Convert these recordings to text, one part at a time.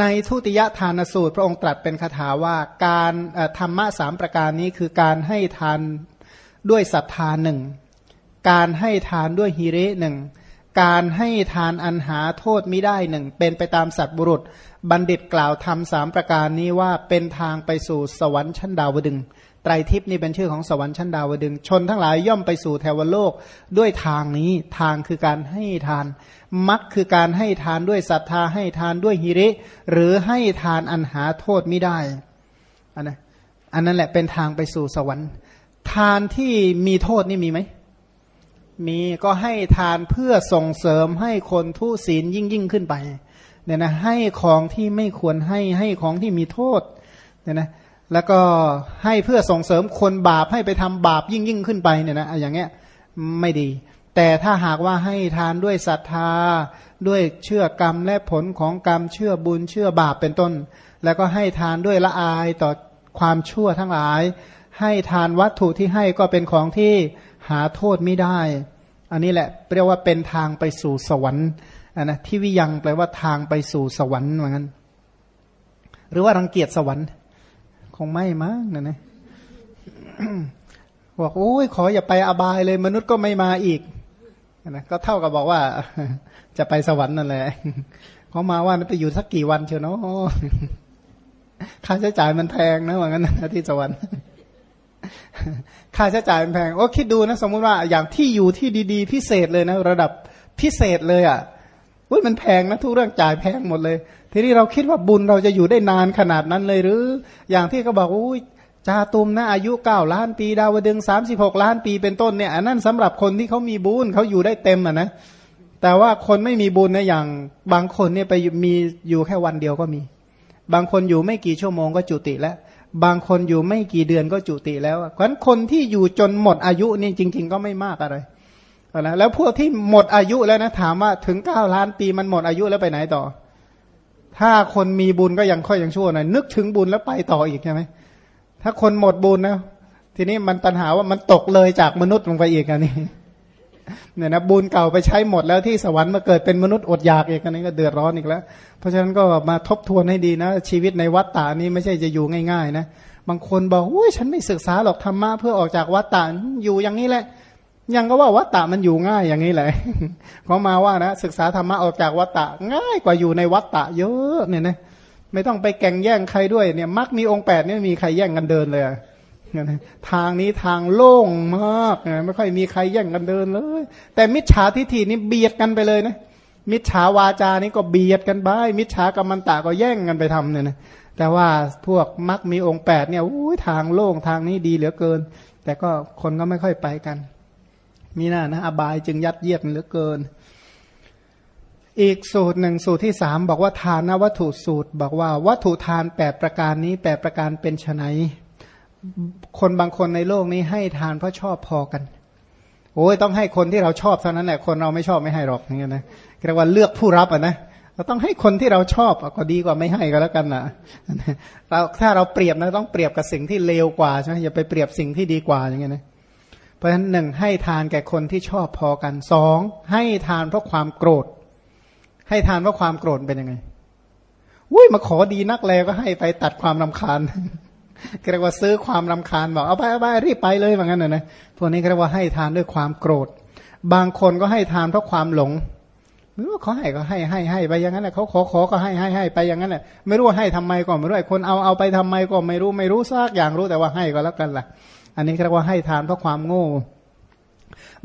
ในทุติยทานสูตร พระองค์ตรัสเป็นคาถาว่าการธรรมะสามประการนี้คือการให้ทานด้วยศรัทธาหนึ่งการให้ทานด้วยฮิริหนึ่งการให้ทานอันหาโทษไม่ได้หนึ่งเป็นไปตามสัตบุรุษ บัณฑิตกล่าวทำสามประการนี้ว่าเป็นทางไปสู่สวรรค์ชั้นดาวดึง ไตรทิพย์นี่เป็นชื่อของสวรรค์ชั้นดาวดึงชนทั้งหลายย่อมไปสู่เทวโลกด้วยทางนี้ทางคือการให้ทานมักคือการให้ทานด้วยศรัทธาให้ทานด้วยฮิริ หรือให้ทานอันหาโทษไม่ได้อันนั้นอันนั้นแหละเป็นทางไปสู่สวรรค์ ทานที่มีโทษนี่มีไหมมีก็ให้ทานเพื่อส่งเสริมให้คนทุศีลยิ่งยิ่งขึ้นไปเนี่ยนะให้ของที่ไม่ควรให้ให้ของที่มีโทษเนี่ยนะ แล้วก็ให้เพื่อส่งเสริมคนบาปให้ไปทำบาปยิ่งยิ่งขึ้นไปเนี่ยนะอย่างเงี้ยไม่ดี แต่ถ้าหากว่าให้ทานด้วยศรัทธา ด้วยเชื่อกรรมและผลของกรรมเชื่อบุญเชื่อบาปเป็นต้น แล้วก็ให้ทานด้วยละอายต่อความชั่วทั้งหลาย ให้ทานวัตถุที่ให้ก็เป็นของที่หาโทษไม่ได้ อันนี้แหละเรียกว่าเป็นทางไปสู่สวรรค์นะที่วิยังแปลว่าทางไปสู่สวรรค์เหมือนกันหรือว่ารังเกียจสวรรค์ คงไม่มั้งนะนะบอกโอ้ยขออย่าไปอบายเลย มนุษย์ก็ไม่มาอีกนะก็เท่ากับบอกว่า จะไปสวรรค์นั่นแหละเขามาว่าไปอยู่สักกี่วันเชียวเนาะค่าใช้จ่ายมันแพงนะว่างั้นนะที่สวรรค์ค่าใช้จ่ายมันแพงโอ้คิดดูนะ สมมุติว่าอย่างที่อยู่ที่ดี ๆ พิเศษเลยนะ ระดับพิเศษเลยอะอุ้ยมันแพงนะทุกเรื่องจ่ายแพงหมดเลย ทีนี้เราคิดว่าบุญเราจะอยู่ได้นานขนาดนั้นเลยหรือ อย่างที่เขาบอกอุ้ยจาตุมนะอายุเก้าล้านปี ดาวดึงสามสิบหกล้านปีเป็นต้นเนี่ยอันนั้นสำหรับคนที่เขามีบุญเขาอยู่ได้เต็มอะนะแต่ว่าคนไม่มีบุญนะอย่างบางคนเนี่ยไปมีอยู่แค่วันเดียวก็มี บางคนอยู่ไม่กี่ชั่วโมงก็จุติแล้ว บางคนอยู่ไม่กี่เดือนก็จุติแล้วเพราะนั้นคนที่อยู่จนหมดอายุนี่จริง ๆ ก็ไม่มากอะไรนะแล้วพวกที่หมดอายุแล้วนะถามว่าถึงเก้าล้านปีมันหมดอายุแล้วไปไหนต่อ ถ้าคนมีบุญก็ยังค่อยยังชั่วหน่อยนึกถึงบุญแล้วไปต่ออีกใช่ไหมถ้าคนหมดบุญนะทีนี้มันปัญหาว่ามันตกเลยจากมนุษย์ลงไปอีกอันนี้เนี่ยนะบุญเก่าไปใช้หมดแล้วที่สวรรค์มาเกิดเป็นมนุษย์อดอยากอีกอันนี้ก็เดือดร้อนอีกแล้ว เพราะฉะนั้นก็มาทบทวนให้ดีนะ ชีวิตในวัฏฏานี้ไม่ใช่จะอยู่ง่าย ๆ นะบางคนบอกโอ้ยฉันไม่ศึกษาหรอกธรรมะเพื่อออกจากวัฏฏาอยู่อย่างนี้แหละ ยังก็ว่าวัตตะมันอยู่ง่ายอย่างนี้แหละเขามาว่านะศึกษาธรรมะออกจากวัตตะง่ายกว่าอยู่ในวัตตะเยอะเนี่ยนะไม่ต้องไปแก่งแย่งใครด้วยเนี่ยมักมีองค์แปดเนี่ยมีใครแย่งกันเดินเลยทางนี้ทางโล่งมากไม่ค่อยมีใครแย่งกันเดินเลย แต่มิจฉาทิฏฐินี่เบียดกันไปเลยนะมิจฉาวาจานี่ก็เบียดกันไปมิจฉากรรมันตะก็แย่งกันไปทำเนี่ยนะแต่ว่าพวกมักมีองค์แปดเนี่ยอุ้ยทางโล่งทางนี้ดีเหลือเกิน แต่ก็คนก็ไม่ค่อยไปกัน มีหน้านะ อบายจึงยัดเยียดเหลือเกิน อีกสูตรหนึ่งสูตรที่สามบอกว่าทานวัตถุสูตร บอกว่าวัตถุทานแปดประการนี้แปดประการเป็นไนคนบางคนในโลกนี้ให้ทานเพราะชอบพอกัน โอ้ยต้องให้คนที่เราชอบเท่านั้นแหละคนเราไม่ชอบไม่ให้หรอกอย่างเงี้ยนะเรียกว่าเลือกผู้รับอะนะเราต้องให้คนที่เราชอบก็ดีกว่าไม่ให้ก็แล้วกันนะเราถ้าเราเปรียบนะต้องเปรียบกับสิ่งที่เลวกว่าใช่ไหมอย่าไปเปรียบสิ่งที่ดีกว่าอย่างเงี้ยนะ เพราะฉะนั้นหนึ่งให้ทานแก่คนที่ชอบพอกันสองให้ทานเพราะความโกรธ ให้ทานเพราะความโกรธเป็นยังไงวุ้ยมาขอดีนักแลก็ให้ไปตัดความรำคาญเรียกว่าซื้อความรำคาญบอกเอาไปเอาไปรีบไปเลยแบบนั้นนะพวกนี้เรียกว่าให้ทานด้วยความโกรธ บางคนก็ให้ทานเพราะความหลงไม่รู้เขาให้ก็ให้ให้ให้ไปอย่างนั้นแหละเขาขอขอก็ให้ให้ให้ไปอย่างนั้นแหละไม่รู้ว่าให้ทำไมก็ไม่รู้ไอ้คนเอาเอาไปทำไมก็ไม่รู้ไม่รู้ซากอย่างรู้แต่ว่าให้ก็แล้วกันแหละ อันนี้เรียกว่าให้ทานเพราะความโง่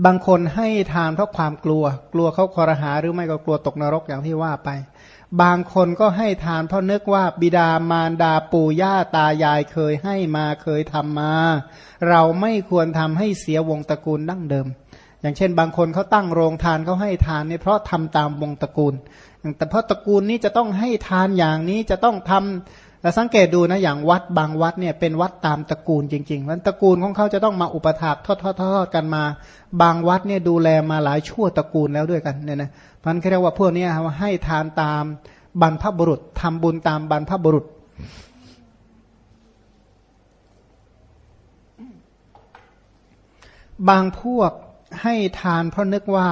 บางคนให้ทานเพราะความกลัว กลัวเขาคอรหาหรือไม่ก็กลัวตกนรกอย่างที่ว่าไป บางคนก็ให้ทานเพราะนึกว่าบิดามารดาปู่ย่าตายายเคยให้มาเคยทำมา เราไม่ควรทำให้เสียวงตระกูลดั้งเดิม อย่างเช่น บางคนเขาตั้งโรงทานเขาให้ทานนี่เพราะทำตามวงตระกูลแต่เพราะตระกูลนี้จะต้องให้ทานอย่างนี้จะต้องทำ เราสังเกตดูนะอย่างวัดบางวัดเนี่ยเป็นวัดตามตระกูลจริงๆวันตระกูลของเขาจะต้องมาอุปถากทอดๆกันมา บางวัดเนี่ยดูแลมาหลายชั่วตระกูลแล้วด้วยกันเนี่ยนะพันเรียกว่าพวกนี้ให้ทานตามบรรพบุรุษทำบุญตามบรรพบุรุษ บางพวกให้ทานเพราะนึกว่า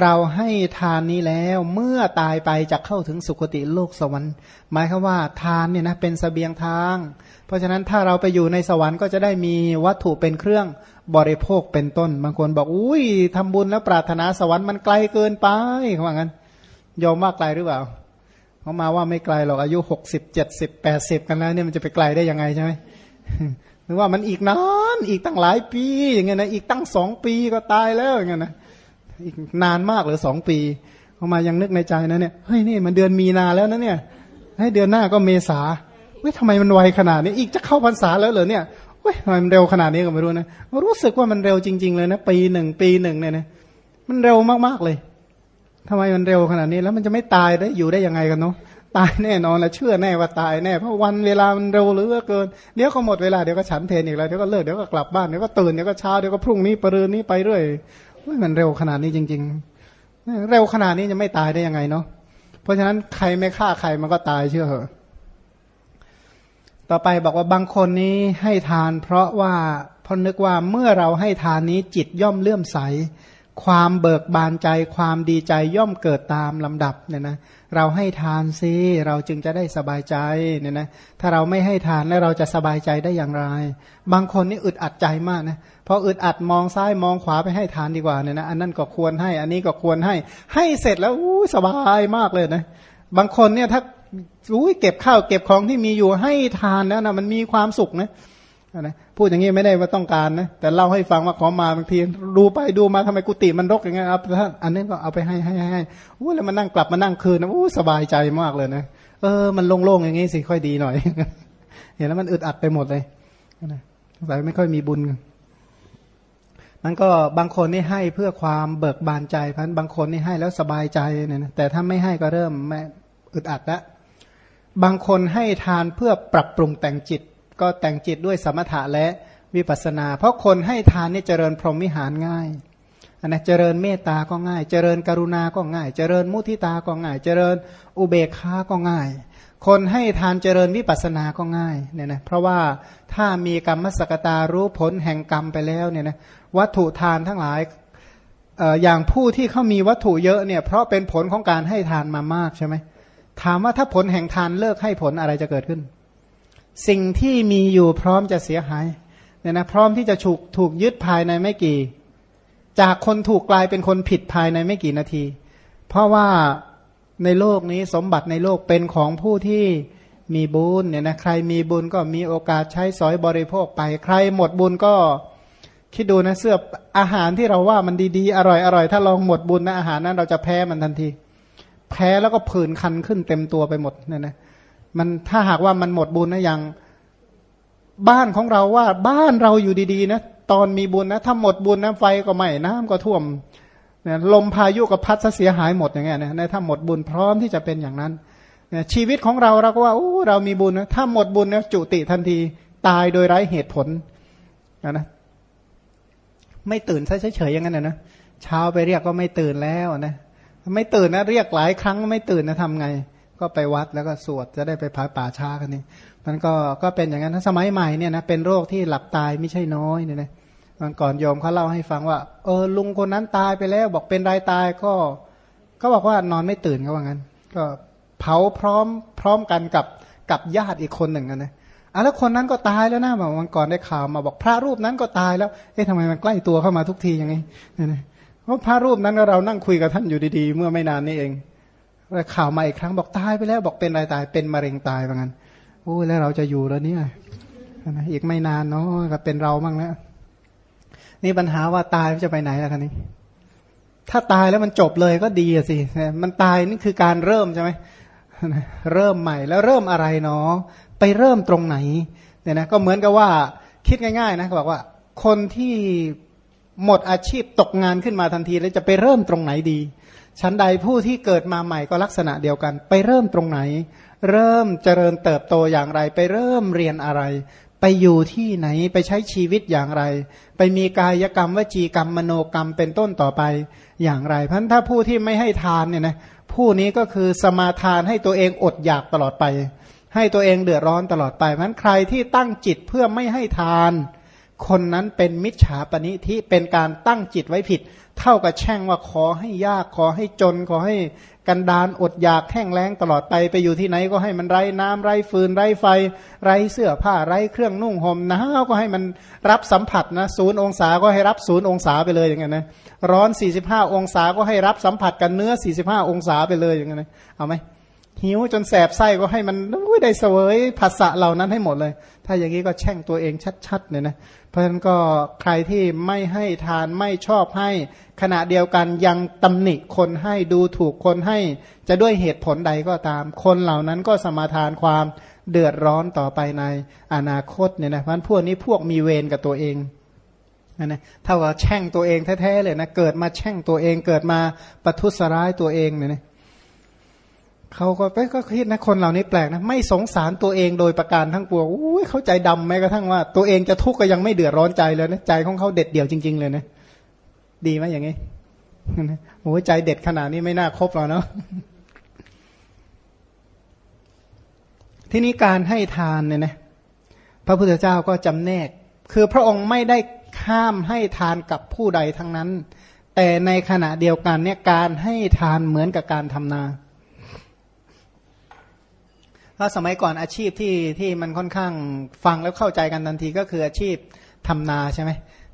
เราให้ทานนี้แล้วเมื่อตายไปจะเข้าถึงสุคติโลกสวรรค์ หมายคือว่าทานเนี่ยนะเป็นสเสบียงทาง เพราะฉะนั้นถ้าเราไปอยู่ในสวรรค์ก็จะได้มีวัตถุเป็นเครื่องบริโภคเป็นต้น บางคนบอกอุ้ยทำบุญแล้วปรารถนาสวรรค์มันไกลเกินไปเขาว่างั้นยอมว่าไกลหรือเปล่าเขามาว่าไม่ไกลหรอกอายุหกสิบเจ็ดสิบแปดสิบกันแล้วเนี่ยมันจะไปไกลได้ยังไงใช่ไหมหรือว่ามันอีกนานอีกตั้งหลายปีอย่างเงี้ยนะอีกตั้งสองปีก็ตายแล้วอย่างเงี้ยนะ อีกนานมากเลยสองปีเขามายังนึกในใจนะเนี่ยเฮ้ยนี่มันเดือนมีนาแล้วนะเนี่ยให้เดือนหน้าก็เมษาเว้ยทำไมมันไวขนาดนี้ อีกจะเข้าพรรษาแล้วเหรอเนี่ยเว้ยทำไมมันเร็วขนาดนี้ก็ไม่รู้นะรู้สึกว่ามันเร็วจริง ๆ เลยนะปีหนึ่งปีหนึ่งเนี่ยนะมันเร็วมากๆเลยทำไมมันเร็วขนาดนี้แล้วมันจะไม่ตายได้อยู่ได้ยังไงกันเนาะตายแน่นอนละเชื่อแน่ว่าตายแน่เพราะวันเวลามันเร็วเหลือเกินเดี๋ยวก็หมดเวลาเดี๋ยวก็ฉันเพนอีกแล้วเดี๋ยวก็เลิกเดี๋ยวก็กลับบ้านเดี๋ยวก็ตื่นเดี๋ยวก็เช้าเดี๋ยวก็พรุ่งนี้ปรืนนี้ไปเรื่อย มันเร็วขนาดนี้จริง ๆ เร็วขนาดนี้จะไม่ตายได้ยังไงเนาะเพราะฉะนั้นใครไม่ฆ่าใครมันก็ตายเชื่อเหอะต่อไปบอกว่าบางคนนี้ให้ทาน เพราะว่าพอนึกว่าเมื่อเราให้ทานนี้จิตย่อมเลื่อมใส ความเบิกบานใจความดีใจย่อมเกิดตามลำดับเนี่ยนะเราให้ทานซิเราจึงจะได้สบายใจเนี่ยนะถ้าเราไม่ให้ทานแล้วเราจะสบายใจได้อย่างไร บางคนนี่อึดอัดใจมากนะพออึดอัดมองซ้ายมองขวาไปให้ทานดีกว่าเนี่ยนะอันนั้นก็ควรให้ อันนี้ก็ควรให้ ให้เสร็จแล้วอู้สบายมากเลยนะบางคนเนี่ยถ้ารู้เก็บข้าวเก็บของที่มีอยู่ให้ทานแล้วนะมันมีความสุขนะนะ พูดอย่างนี้ไม่ได้ว่าต้องการนะ แต่เล่าให้ฟังว่าขอมาบางทีดูไปดูมาทำไมกุฏิมันรกอย่างเงี้ยครับท่าอันนี้ก็เอาไปให้ให้ให้โอ้แล้วมานั่งกลับมานั่งคืนนะโอ้สบายใจมากเลยนะเออมันโล่งๆอย่างงี้สิค่อยดีหน่อย เห็นแล้วมันอึดอัดไปหมดเลยนะสงสัยไม่ค่อยมีบุญมันก็บางคนนี่ให้เพื่อความเบิกบานใจพันบางคนนี่ให้แล้วสบายใจเนี่ยนะแต่ถ้าไม่ให้ก็เริ่มแม่อึดอัดละบางคนให้ทานเพื่อปรับปรุงแต่งจิต ก็แต่งจิตด้วยสมถะและวิปัสนา เพราะคนให้ทานนี่เจริญพรหมวิหารง่ายนะเจริญเมตตาก็ง่าย เจริญกรุณาก็ง่าย เจริญมุทิตาก็ง่าย เจริญอุเบกขาก็ง่าย คนให้ทานเจริญวิปัสนาก็ง่ายเนี่ยนะเพราะว่าถ้ามีกรรมสกตารู้ผลแห่งกรรมไปแล้วเนี่ยนะวัตถุทานทั้งหลายอย่างผู้ที่เขามีวัตถุเยอะเนี่ยเพราะเป็นผลของการให้ทานมามากใช่ไหมถามว่าถ้าผลแห่งทานเลิกให้ผลอะไรจะเกิดขึ้น สิ่งที่มีอยู่พร้อมจะเสียหายเนี่ยนะพร้อมที่จะถูกถูกยึดภายในไม่กี่ จากคนถูกกลายเป็นคนผิดภายในไม่กี่นาที เพราะว่าในโลกนี้สมบัติในโลกเป็นของผู้ที่มีบุญเนี่ยนะใครมีบุญก็มีโอกาสใช้สอยบริโภคไป ใครหมดบุญก็คิดดูนะเสื้ออาหารที่เราว่ามันดีๆ อร่อยอร่อยถ้าลองหมดบุญนะอาหารนั้นเราจะแพ้มันทันที แพ้แล้วก็ผื่นคันขึ้นเต็มตัวไปหมดเนี่ยนะ มันถ้าหากว่ามันหมดบุญนะอย่างบ้านของเราว่าบ้านเราอยู่ดีๆนะตอนมีบุญนะถ้าหมดบุญนะไฟก็ไหม้น้ำก็ท่วมเนี่ยลมพายุก็พัดเสียหายหมดอย่างเงี้ยนะถ้าหมดบุญพร้อมที่จะเป็นอย่างนั้นเนี่ยชีวิตของเราเราก็ว่าโอ้เรามีบุญนะถ้าหมดบุญนะจุติทันทีตายโดยไร้เหตุผลนะไม่ตื่นเฉยๆอย่างนั้นนะเช้าไปเรียกก็ไม่ตื่นแล้วนะไม่ตื่นนะเรียกหลายครั้งไม่ตื่นนะทำไง ก็ไปวัดแล้วก็สวดจะได้ไปผาป่าช้ากันนี่มันก็ก็เป็นอย่างนั้นถ้าสมัยใหม่เนี่ยนะเป็นโรคที่หลับตายไม่ใช่น้อยเนี่ยนะมันก่อนโยมเขาเล่าให้ฟังว่า เออลุงคนนั้นตายไปแล้ว บอกเป็นรายตายก็เขาบอกว่านอนไม่ตื่นเขาว่างั้น ก็เผาพร้อมพร้อมกันกับกับญาติอีกคนหนึ่งนะอะแล้วคนนั้นก็ตายแล้วนะบอกวันก่อนได้ข่าวมาบอกพระรูปนั้นก็ตายแล้ว เอ๊ะทำไมมันใกล้ตัวเข้ามาทุกทีอย่างนี้เนี่ยเพราะพระรูปนั้นเรานั่งคุยกับท่านอยู่ดีๆ เมื่อไม่นานนี้เอง ข่าวมาอีกครั้งบอกตายไปแล้วบอกเป็นอะไรตายเป็นมะเร็งตายว่างั้นโอ้แล้วเราจะอยู่แล้วเนี่ยอีกไม่นานเนาะก็เป็นเราบ้างแล้วนี่ปัญหาว่าตายจะไปไหนล่ะคันนี้ ถ้าตายแล้วมันจบเลยก็ดีสิมันตายนี่คือการเริ่มใช่ไหมเริ่มใหม่แล้วเริ่มอะไรเนาะไปเริ่มตรงไหนเนี่ยนะก็เหมือนกับว่าคิดง่ายๆนะบอกว่า คนที่หมดอาชีพตกงานขึ้นมาทันที แล้วจะไปเริ่มตรงไหนดี ชั้นใดผู้ที่เกิดมาใหม่ก็ลักษณะเดียวกัน ไปเริ่มตรงไหน เริ่มเจริญเติบโตอย่างไร ไปเริ่มเรียนอะไร ไปอยู่ที่ไหนไปใช้ชีวิตอย่างไร ไปมีกายกรรมวจีกรรมมโนกรรมเป็นต้นต่อไปอย่างไรเพราะถ้าผู้ที่ไม่ให้ทานเนี่ยนะผู้นี้ก็คือสมาทานให้ตัวเองอดอยากตลอดไป ให้ตัวเองเดือดร้อนตลอดไปเพราะใครที่ตั้งจิตเพื่อไม่ให้ทาน คนนั้นเป็นมิจฉาปณิที่เป็นการตั้งจิตไว้ผิด เท่ากับแช่งว่าขอให้ยากขอให้จนขอให้กันดานอดอยากแห้งแล้งตลอดไปไปอยู่ที่ไหนก็ให้มันไร้น้ำไร้ฟืนไร้ไฟ ไร้เสื้อผ้าไร้เครื่องนุ่งห่มหนาวก็ให้มันรับสัมผัสนะศูนย์องศาก็ให้รับศูนย์องศาไปเลยอย่างเงี้ยนะร้อน 45 องศาก็ให้รับสัมผัสกันเนื้อ 45 องศาไปเลยอย่างเงี้ยนะเอาไหม หิวจนแสบไส้ก็ให้มันได้เสวยภาษะเหล่านั้นให้หมดเลย ถ้าอย่างนี้ก็แช่งตัวเองชัดๆเนี่ยนะเพราะฉะนั้นก็ใครที่ไม่ให้ทานไม่ชอบให้ขณะเดียวกันยังตำหนิคนให้ดูถูกคนให้ จะด้วยเหตุผลใดก็ตาม คนเหล่านั้นก็สมาทานความเดือดร้อนต่อไปในอนาคตเนี่ยนะเพราะพวกนี้พวกมีเวรกับตัวเองนะเท่ากับแช่งตัวเองแท้ๆเลยนะเกิดมาแช่งตัวเองเกิดมาประทุษร้ายตัวเองเนี่ยนะ เขาก็ไปก็คิดนะคนเหล่านี้แปลกนะไม่สงสารตัวเองโดยประการทั้งปวงอุ้ยเขาใจดำแม้กระทั่งว่า ตัวเองจะทุกข์ก็ยังไม่เดือดร้อนใจเลยนะใจของเขาเด็ดเดี่ยวจริง ๆ เลยนะดีไหมอย่างนี้โอ้ใจเด็ดขนาดนี้ไม่น่าคบหรอกเนาะที่นี้การให้ทานเนี่ยนะพระพุทธเจ้าก็จำแนก คือพระองค์ไม่ได้ข้ามให้ทานกับผู้ใดทั้งนั้น แต่ในขณะเดียวกันเนี่ยการให้ทานเหมือนกับการทำนา ถ้าสมัยก่อนอาชีพที่ที่มันค่อนข้างฟังแล้วเข้าใจกันทันทีก็คืออาชีพทำนาใช่ไหม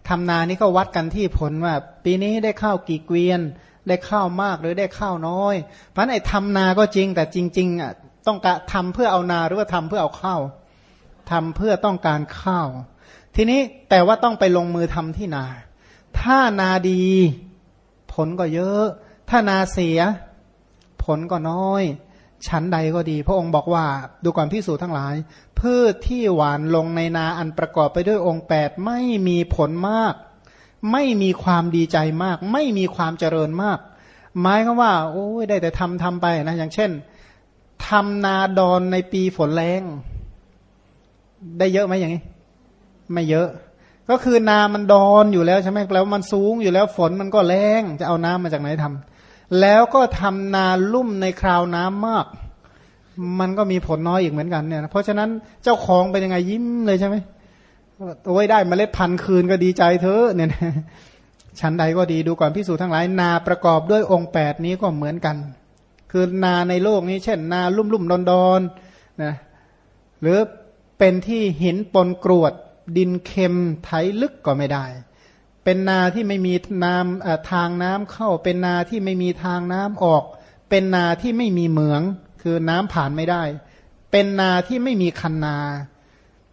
ทำนานี่ก็วัดกันที่ผลว่า ปีนี้ได้ข้าวกี่เกวียน ได้ข้าวมากหรือได้ข้าวน้อย เพราะไอ้ทำนาก็จริงแต่จริงๆอะต้องการทำเพื่อเอานาหรือว่าทำเพื่อเอาข้าวทำเพื่อต้องการข้าว ทีนี้แต่ว่าต้องไปลงมือทำที่นา ถ้านาดี ผลก็เยอะ ถ้านาเสีย ผลก็น้อย ชั้นใดก็ดี พระองค์บอกว่าดูก่อนพิสูจนทั้งหลาย พืชที่หวานลงในนาอันประกอบไปด้วยองค์แปดไม่มีผลมาก ไม่มีความดีใจมาก ไม่มีความเจริญมากหมายก็ว่า โอ้ยได้แต่ทำทำไปนะอย่างเช่นทำนาดอนในปีฝนแรงได้เยอะไหมอย่างนี้ ไม่เยอะ ก็คือนามันดอนอยู่แล้วใช่ไหมแล้วมันสูงอยู่แล้วฝนมันก็แรงจะเอาน้ำมาจากไหนทำ แล้วก็ทำนาลุ่มในคราวน้ำมาก มันก็มีผลน้อยอีกเหมือนกันเนี่ย เพราะฉะนั้นเจ้าของเป็นยังไงยิ้มเลยใช่ไหมโอ้ยได้มเมล็ดพันธุ์คืนก็ดีใจเธอเนี่ยชั้นใดก็ดีดูก่อนพิสูจน์ทั้งหลายนาประกอบด้วยองค์แปดนี้ก็เหมือนกัน คือนาในโลกนี้ เช่น นาลุ่มลุ่มดอนดอนนะหรือเป็นที่หินปนกรวด ดินเค็มไถลึกก็ไม่ได้ เป็นนาที่ไม่มีน้ำทางน้ำเข้า เป็นนาที่ไม่มีทางน้ำออก เป็นนาที่ไม่มีเหมือง คือน้ำผ่านไม่ได้ เป็นนาที่ไม่มีคันนา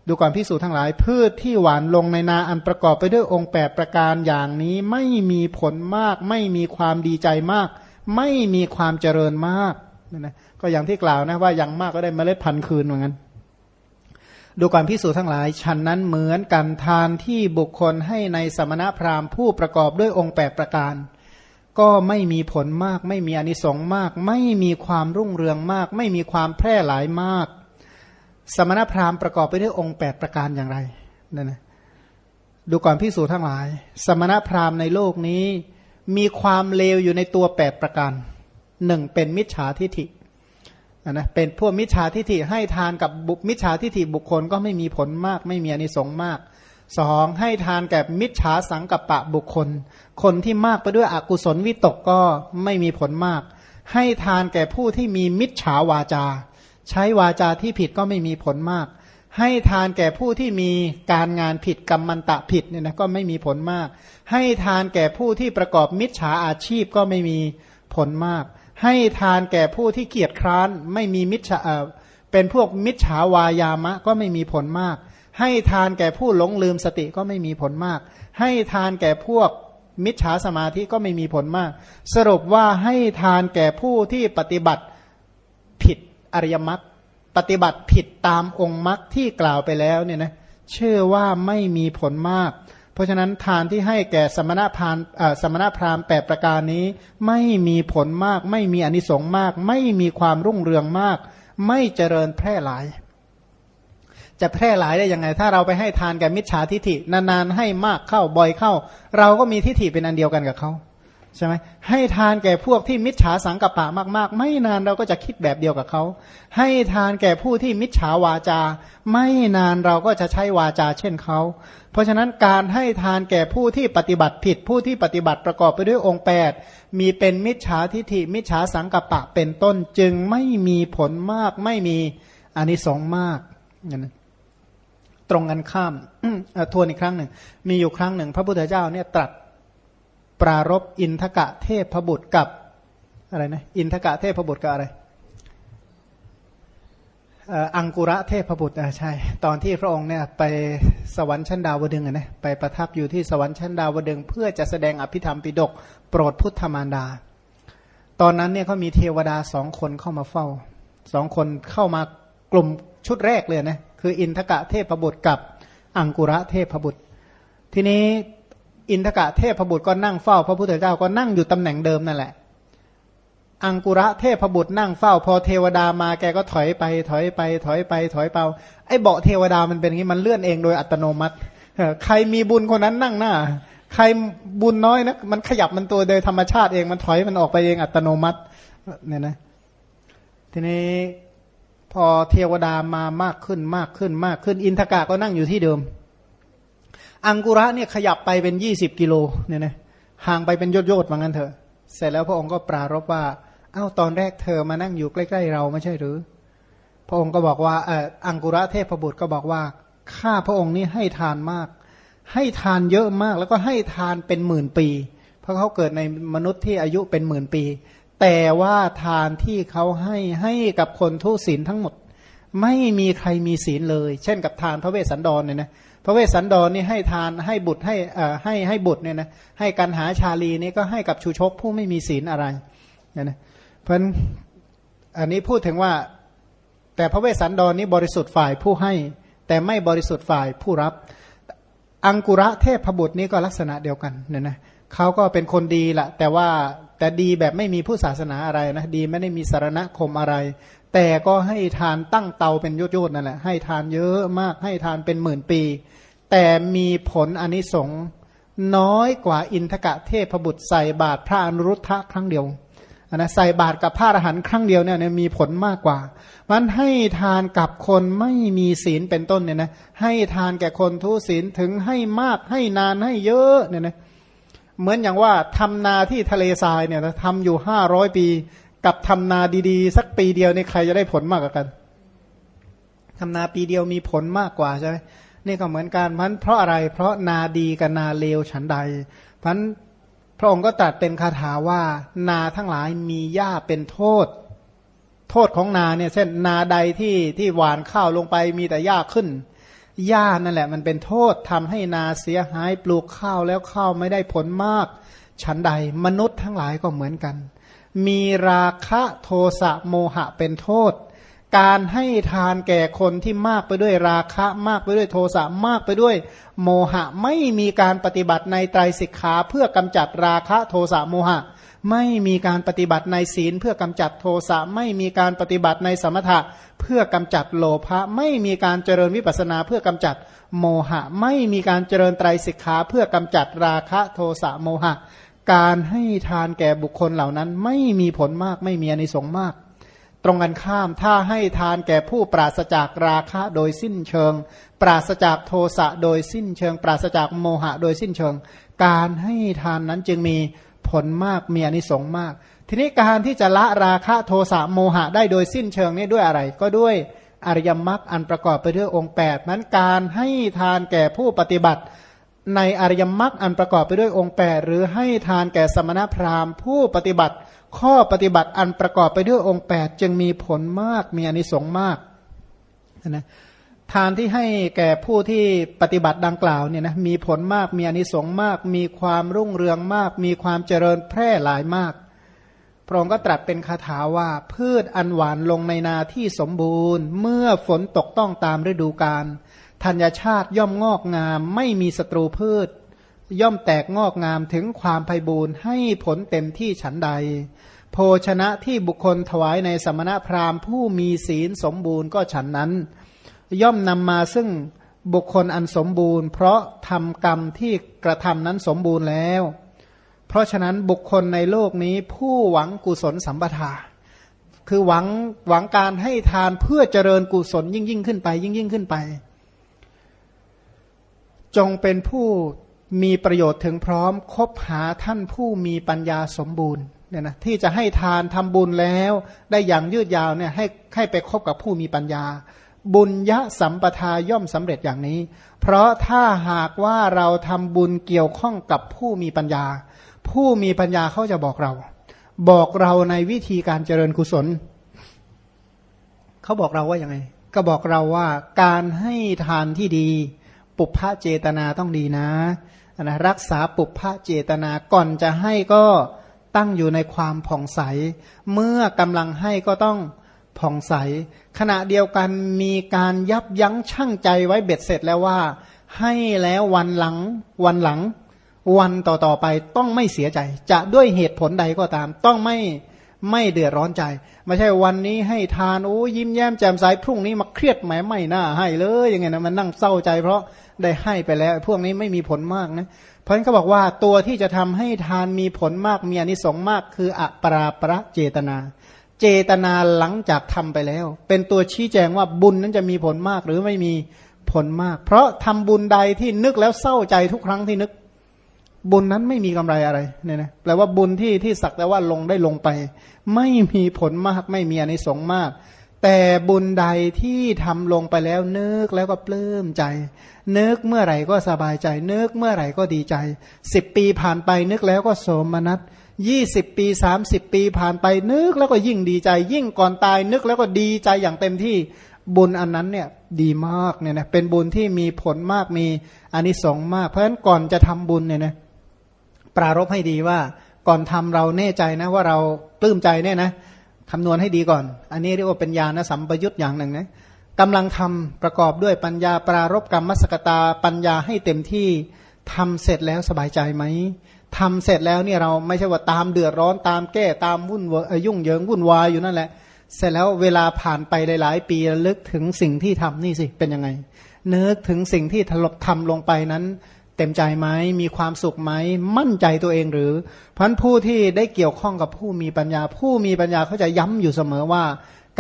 ดูก่อนพิสูจน์ทั้งหลาย พืชที่หวานลงในนาอันประกอบไปด้วยองค์แปดประการอย่างนี้ไม่มีผลมาก ไม่มีความดีใจมาก ไม่มีความเจริญมากนะก็อย่างที่กล่าวนะว่าอย่างมากก็ได้เมล็ดพันธุ์คืนเหมือนกัน ดูความพิสูจน์ทั้งหลายฉันนั้นเหมือนกันทานที่บุคคลให้ในสมณพราหมณ์ผู้ประกอบด้วยองค์แปดประการ ก็ไม่มีผลมาก ไม่มีอนิสงส์มาก ไม่มีความรุ่งเรืองมาก ไม่มีความแพร่หลายมาก สมณพราหมณ์ประกอบไปด้วยองค์แปดประการอย่างไรนั่นนะดูก่อนพิสูจน์ทั้งหลาย สมณพราหมณ์ในโลกนี้ มีความเลวอยู่ในตัวแปดประการหนึ่งเป็นมิจฉาทิฐิ นะเป็นพวกมิจฉาทิฏฐิให้ทานกับบุมิจฉาทิฏฐิบุคคลก็ไม่มีผลมาก ไม่มีอนิสงส์มากสองให้ทานแก่มิจฉาสังกัปปะบุคคล คนที่มากไปด้วยอกุศลวิตกก็ไม่มีผลมาก ให้ทานแก่ผู้ที่มีมิจฉาวาจา ใช้วาจาที่ผิดก็ไม่มีผลมาก ให้ทานแก่ผู้ที่มีการงานผิดกรรมมันตะผิดเนี่ยนะก็ไม่มีผลมาก ให้ทานแก่ผู้ที่ประกอบมิจฉาอาชีพก็ไม่มีผลมาก ให้ทานแก่ผู้ที่เกียจคร้านไม่มีมิจฉาเป็นพวกมิจฉาวายามะก็ไม่มีผลมาก ให้ทานแก่ผู้หลงลืมสติก็ไม่มีผลมาก ให้ทานแก่พวกมิจฉาสมาธิก็ไม่มีผลมาก สรุปว่าให้ทานแก่ผู้ที่ปฏิบัติผิดอริยมรรคปฏิบัติผิดตามองค์มรรคที่กล่าวไปแล้วเนี่ยนะเชื่อว่าไม่มีผลมาก เพราะฉะนั้นทานที่ให้แก่สมณพานสมณพราหมณ์แปดประการนี้ ไม่มีผลมาก ไม่มีอนิสงส์มาก ไม่มีความรุ่งเรืองมาก ไม่เจริญแพร่หลาย จะแพร่หลายได้ยังไง ถ้าเราไปให้ทานแก่มิจฉาทิฐินานๆให้มากเข้าบ่อยเข้า เราก็มีทิฐิเป็นอันเดียวกันกับเขา ใช่ไหมให้ทานแก่พวกที่มิจฉาสังกปะมาก ๆ ไม่นานเราก็จะคิดแบบเดียวกับเขาให้ทานแก่ผู้ที่มิจฉาวาจา ไม่นานเราก็จะใช้วาจาเช่นเขา เพราะฉะนั้นการให้ทานแก่ผู้ที่ปฏิบัติผิดผู้ที่ปฏิบัติประกอบไปด้วยองค์ 8 มีเป็นมิจฉาทิฏฐิมิจฉาสังกปะเป็นต้นจึงไม่มีผลมาก ไม่มีอานิสงส์มากนะตรงกันข้ามทวนอีกครั้งหนึ่ง มีอยู่ครั้งหนึ่ง พระพุทธเจ้าเนี่ยตรัส ปรารบอินทกะเทพบุตรกับอะไรนะอินทกะเทพบุตรกับอะไรอังกุระเทพบุตรอ่าใช่ ตอนที่พระองค์เนี่ยไปสวรรค์ชั้นดาวดึงนะไปประทับอยู่ที่สวรรค์ชั้นดาวดึงเพื่อจะแสดงอภิธรรมปิฎกโปรดพุทธมารดา ตอนนั้นเนี่ยเขามีเทวดาสองคนเข้ามาเฝ้าสองคนเข้ามากลุ่มชุดแรกเลยนะคืออินทกะเทพบุตรกับอังกุระเทพบุตร ทีนี้ อินทกะเทพบุตรก็นั่งเฝ้า พระพุทธเจ้าก็นั่งอยู่ตำแหน่งเดิมนั่นแหละ อังกุระเทพบุตรนั่งเฝ้า พอเทวดามาแกก็ถอยไป ถอยไป ถอยไป ถอยเปาไอ้เบาะเทวดามันเป็นอย่างนี้มันเลื่อนเองโดยอัตโนมัติใครมีบุญคนนั้นนั่งหน้า ใครบุญน้อยนะมันขยับมันตัวโดยธรรมชาติเองมันถอยมันออกไปเองอัตโนมัติเนี่ยนะทีนี้พอเทวดามามากขึ้นมากขึ้นมากขึ้น อินทกะก็นั่งอยู่ที่เดิม อังกุระเนี่ยขยับไปเป็นยี่สิบกิโลเนี่ยนะห่างไปเป็นโยดโยดว่างั้นเถอะ เสร็จแล้วพระองค์ก็ปรารบว่าอ้าวตอนแรกเธอมานั่งอยู่ใกล้ๆเราไม่ใช่หรือ พระองค์ก็บอกว่าออังกุระเทพบุตรก็บอกว่าข้าพระองค์นี้ให้ทานมาก ให้ทานเยอะมากแล้วก็ให้ทานเป็นหมื่นปี เพราะเขาเกิดในมนุษย์ที่อายุเป็นหมื่นปี แต่ว่าทานที่เขาให้ให้กับคนทุศีลทั้งหมด ไม่มีใครมีศีลเลย เช่นกับทานพระเวสสันดรเนี่ยนะ พระเวสสันดรนี่ให้ทานให้บุตรให้อ่าให้ให้บุตรเนี่ยนะให้กันหาชาลีนี่ก็ให้กับชูชกผู้ไม่มีศีลอะไรเนี่ยนะเพราะอันนี้พูดถึงว่า แต่พระเวสสันดรนี้บริสุทธิ์ฝ่ายผู้ให้ แต่ไม่บริสุทธิ์ฝ่ายผู้รับ อังกุระเทพบุตรนี้ก็ลักษณะเดียวกันเนี่ยนะเขาก็เป็นคนดีแหละแต่ว่าแต่ดีแบบไม่มีผู้ศาสนาอะไรนะดีไม่ได้มีสารณคมอะไร แต่ก็ให้ทานตั้งเตาเป็นโยดๆนั่นแหละให้ทานเยอะมากให้ทานเป็นหมื่นปี แต่มีผลอนิสงส์น้อยกว่าอินทกะเทพบุตรใส่บาตรพระอนุรุทธะครั้งเดียวนะใส่บาตรกับพระอรหันต์ครั้งเดียวเนี่ยมีผลมากกว่า มันให้ทานกับคนไม่มีศีลเป็นต้นเนี่ยนะให้ทานแก่คนทุศีลถึงให้มากให้นานให้เยอะเนี่ยนะเหมือนอย่างว่าทำนาที่ทะเลทรายเนี่ยทำอยู่ห้าร้อยปี กับทำนาดีๆ สักปีเดียวนี่ใครจะได้ผลมากกว่ากันทำนาปีเดียวมีผลมากกว่าใช่ไหม นี่ก็เหมือนกันพันเพราะอะไร เพราะนาดีกับนาเลวฉันใดพันพระองค์ก็ตรัสเป็นคาถาว่า นาทั้งหลายมีหญ้าเป็นโทษ โทษของนาเนี่ยเช่นนาใดที่ที่หวานข้าวลงไปมีแต่หญ้าขึ้นหญ้านั่นแหละ มันเป็นโทษทำให้นาเสียหายปลูกข้าวแล้วข้าวไม่ได้ผลมาก ฉันใดมนุษย์ทั้งหลายก็เหมือนกัน มีราคะโทสะโมหะเป็นโทษ การให้ทานแก่คนที่มากไปด้วยราคะมากไปด้วยโทสะมากไปด้วย โมหะไม่มีการปฏิบัติในไตรสิกขาเพื่อกำจัดราคะโทสะโมหะ ไม่มีการปฏิบัติในศีลเพื่อกำจัดโทสะไม่มีการปฏิบัติในสมถะ เพื่อกำจัดโลภะไม่มีการเจริญวิปัสนาเพื่อกำจัดโมหะ ไม่มีการเจริญไตรสิกขาเพื่อกำจัดราคะโทสะโมหะ การให้ทานแก่บุคคลเหล่านั้นไม่มีผลมากไม่มีอนิสงส์มาก ตรงกันข้ามถ้าให้ทานแก่ผู้ปราศจากราคะโดยสิ้นเชิง ปราศจากโทสะโดยสิ้นเชิง ปราศจากโมหะโดยสิ้นเชิง การให้ทานนั้นจึงมีผลมากมีอนิสงส์มาก ทีนี้การที่จะละราคะโทสะโมหะได้โดยสิ้นเชิงนี่ด้วยอะไร ก็ด้วยอริยมรรคอันประกอบไปด้วยองค์8นั้นการให้ทานแก่ผู้ปฏิบัติ ในอริยมรรคอันประกอบไปด้วยองค์8หรือให้ทานแก่สมณพราหมณ์ผู้ปฏิบัติ ข้อปฏิบัติอันประกอบไปด้วยองค์ 8 จึงมีผลมากมีอนิสงส์มากนะทานที่ให้แก่ผู้ที่ปฏิบัติดังกล่าวเนี่ยนะมีผลมากมีอนิสงส์มาก มีความรุ่งเรืองมาก มีความเจริญแพร่หลายมาก พระองค์ก็ตรัสเป็นคาถาว่า พืชอันหวานลงในนาที่สมบูรณ์ เมื่อฝนตกต้องตามฤดูกาลธัญชาติย่อมงอกงาม ไม่มีศัตรูพืช ย่อมแตกงอกงามถึงความไพบูรณ์ให้ผลเต็มที่ฉันใด โภชนะที่บุคคลถวายในสมณพราหมณ์ผู้มีศีลสมบูรณ์ก็ฉันนั้น ย่อมนำมาซึ่งบุคคลอันสมบูรณ์ เพราะทำกรรมที่กระทำนั้นสมบูรณ์แล้ว เพราะฉะนั้นบุคคลในโลกนี้ผู้หวังกุศลสัมปทา คือหวังหวังการให้ทานเพื่อเจริญกุศลยิ่งยิ่งขึ้นไป ยิ่งยิ่งขึ้นไป จงเป็นผู้ มีประโยชน์ถึงพร้อมคบหาท่านผู้มีปัญญาสมบูรณ์เนี่ยนะที่จะให้ทานทำบุญแล้วได้อย่างยืดยาวเนี่ยให้ให้ไปคบกับผู้มีปัญญา บุญยะสัมปทาย่อมสำเร็จอย่างนี้ เพราะถ้าหากว่าเราทำบุญเกี่ยวข้องกับผู้มีปัญญา ผู้มีปัญญาเขาจะบอกเรา บอกเราในวิธีการเจริญกุศลเขาบอกเราว่าอย่างไง ก็บอกเราว่าการให้ทานที่ดี ปุพพะเจตนาต้องดีนะ นะรักษาปุพพะเจตนาก่อนจะให้ก็ตั้งอยู่ในความผ่องใส เมื่อกำลังให้ก็ต้องผ่องใส ขณะเดียวกันมีการยับยั้งชั่งใจไว้เบ็ดเสร็จแล้วว่า ให้แล้ววันหลังวันหลัง วันต่อๆไปต้องไม่เสียใจ จะด้วยเหตุผลใดก็ตาม ต้องไม่ ไม่เดือดร้อนใจ ไม่ใช่วันนี้ให้ทานโอ้ยิ้มแย้มแจ่มใสพรุ่งนี้มาเครียดแหมไม่น่าให้เลยยังไงนะมันนั่งเศร้าใจ เพราะได้ให้ไปแล้ว พวกนี้ไม่มีผลมากนะเพราะฉะนั้นเขาบอกว่าตัวที่จะทำให้ทานมีผลมากมีอนิสงส์มาก คืออปราประเจตนา เจตนาหลังจากทำไปแล้ว เป็นตัวชี้แจงว่าบุญนั้นจะมีผลมากหรือไม่มีผลมาก เพราะทำบุญใดที่นึกแล้วเศร้าใจทุกครั้งที่นึก บุญนั้นไม่มีกำไรอะไรเนี่ยนะแปลว่าบุญที่ที่สักแต่ว่าลงได้ลงไป ไม่มีผลมากไม่มีอนิสงส์มาก แต่บุญใดที่ทำลงไปแล้วนึกแล้วก็ปลื้มใจ นึกเมื่อไหร่ก็สบายใจ นึกเมื่อไหร่ก็ดีใจสิบปีผ่านไปนึกแล้วก็โสมนัสยี่สิบปีสามสิบปีผ่านไปนึกแล้วก็ยิ่งดีใจ ยิ่งก่อนตายนึกแล้วก็ดีใจอย่างเต็มที่บุญอันนั้นเนี่ยดีมากเนี่ยนะเป็นบุญที่มีผลมากมีอนิสงส์มาก เพราะฉะนั้นก่อนจะทำบุญเนี่ยนะ ปรารบให้ดีว่าก่อนทำเราแน่ใจนะว่าเราปลื้มใจเนี่ยนะคำนวณให้ดีก่อน อันนี้เรียกว่าเป็นญาณสัมปยุตอย่างหนึ่งนะกำลังทำประกอบด้วยปัญญาปรารบกรรมมสกตาปัญญาให้เต็มที่ทำเสร็จแล้วสบายใจไหมทำเสร็จแล้วเนี่ยเราไม่ใช่ว่าตามเดือดร้อนตามแก้ตามวุ่นยุ่งเหยิงวุ่นวายอยู่นั่นแหละ เสร็จแล้วเวลาผ่านไปหลาย ๆ ปีลึกถึงสิ่งที่ทำนี่สิเป็นยังไงนึกถึงสิ่งที่ถลบทำลงไปนั้น เต็มใจไหมมีความสุขไหมมั่นใจตัวเองหรือพันผู้ที่ได้เกี่ยวข้องกับผู้มีปัญญา ผู้มีปัญญาเขาจะย้ำอยู่เสมอว่า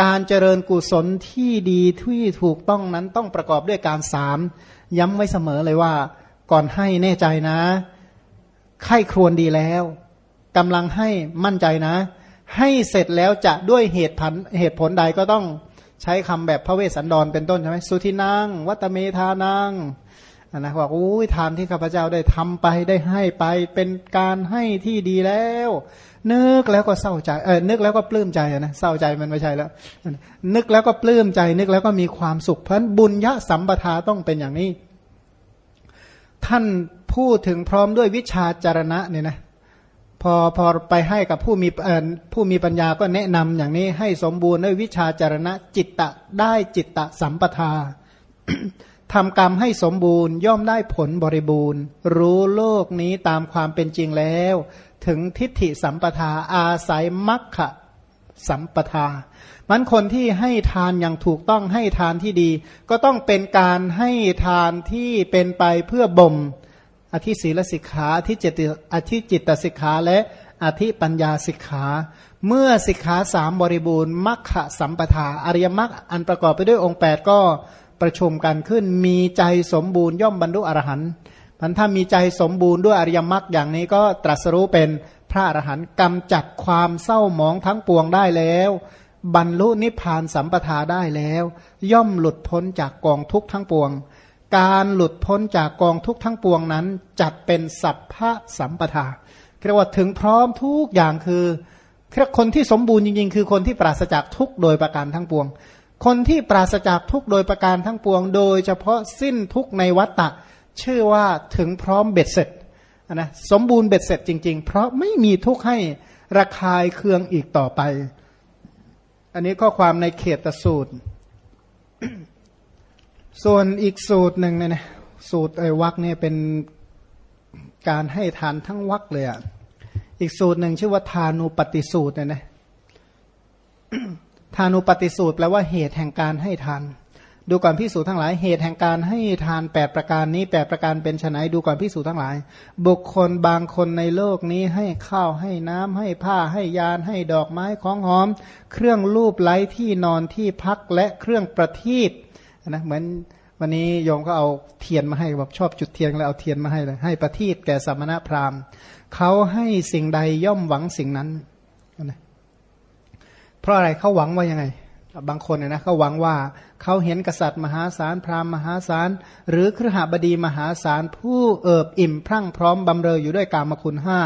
การเจริญกุศลที่ดีที่ถูกต้องนั้นต้องประกอบด้วยการสามย้ำไว้เสมอเลยว่า ก่อนให้แน่ใจนะไข้ครวญดีแล้วกำลังให้มั่นใจนะ ให้เสร็จแล้วจะด้วยเหตุผลเหตุผลใดก็ต้องใช้คำแบบพระเวสสันดรเป็นต้นใช่ไหมสุทินังวัตเมธานัง นะบอกอุ้ยทานที่ข้าพเจ้าได้ทำไปได้ให้ไปเป็นการให้ที่ดีแล้ว นึกแล้วก็เศร้าใจเออนึกแล้วก็ปลื้มใจนะเศร้าใจมันไม่ใช่แล้ว นึกแล้วก็ปลื้มใจ นึกแล้วก็มีความสุขเพราะบุญยะสัมปทาต้องเป็นอย่างนี้ ท่านพูดถึงพร้อมด้วยวิชาจารณะเนี่ยนะพอพอไปให้กับผู้มีผู้มีปัญญาก็แนะนำอย่างนี้ให้สมบูรณ์ด้วยวิชาจารณะจิตตะได้จิตตะสัมปทา ทำกรรมให้สมบูรณ์ย่อมได้ผลบริบูรณ์ รู้โลกนี้ตามความเป็นจริงแล้ว ถึงทิฏฐิสัมปทาอาศัยมัคคะสัมปทา มันคนที่ให้ทานอย่างถูกต้องให้ทานที่ดี ก็ต้องเป็นการให้ทานที่เป็นไปเพื่อบ่มอธิศีลสิกขาอธิจิตอธิจิตสิกขาและอธิปัญญาสิกขา เมื่อสิกขาสามบริบูรณ์มัคคะสัมปทา อริยมรรคอันประกอบไปด้วยองค์ 8 ก็ ประชุมกันขึ้น มีใจสมบูรณ์ย่อมบรรลุอรหันต์มันถ้ามีใจสมบูรณ์ด้วยอริยมรรคอย่างนี้ก็ตรัสรู้เป็นพระอรหันต์กำจัดความเศร้าหมองทั้งปวงได้แล้ว บรรลุนิพพานสัมปทาได้แล้ว ย่อมหลุดพ้นจากกองทุกข์ทั้งปวง การหลุดพ้นจากกองทุกข์ทั้งปวงนั้นจัดเป็นสัพพะสัมปทาเรียกว่าถึงพร้อมทุกอย่างคือคนที่สมบูรณ์จริงๆ คือคนที่ปราศจากทุกโดยประการทั้งปวง คนที่ปราศจากทุกโดยประการทั้งปวง โดยเฉพาะสิ้นทุกในวัตตะ ชื่อว่าถึงพร้อมเบ็ดเสร็จนะสมบูรณ์เบ็ดเสร็จจริง ๆ เพราะไม่มีทุกข์ให้ระคายเคืองอีกต่อไป อันนี้ข้อความในเขตสูตร ส่วนอีกสูตรหนึ่งเนี่ยนะสูตรไอ้วักเนี่ยเป็นการให้ทานทั้งวักเลยอะอีกสูตรหนึ่งชื่อว่าทานุปฏิสูตรเนี่ยนะ ทานุปฏิสูตรแปลว่าเหตุแห่งการให้ทาน ดูก่อนพิสูจทั้งหลาย เหตุแห่งการให้ทานแปดประการนี้แปดประการเป็นไนดูก่อนพิสูจทั้งหลาย บุคคลบางคนในโลกนี้ให้ข้าวให้น้ำให้ผ้าให้ยานให้ดอกไม้ของหอม เครื่องรูปไล้ที่นอนที่พักและเครื่องประทีปนะเหมือนวันนี้โยมก็เอาเทียนมาให้บอกชอบจุดเทียนแล้วเอาเทียนมาให้เลยให้ประทีปแก่สมณพราหมณ์เขาให้สิ่งใดย่อมหวังสิ่งนั้น เพราะอะไรเขาหวังว่ายังไง บางคนเนี่ยนะเขาหวังว่าเขาเห็นกษัตริย์มหาศาลพราหมณ์มหาศาลหรือครหบดีมหาศาลผู้เอิบอิ่มพรั่งพร้อมบำเรออยู่ด้วยกามคุณห้า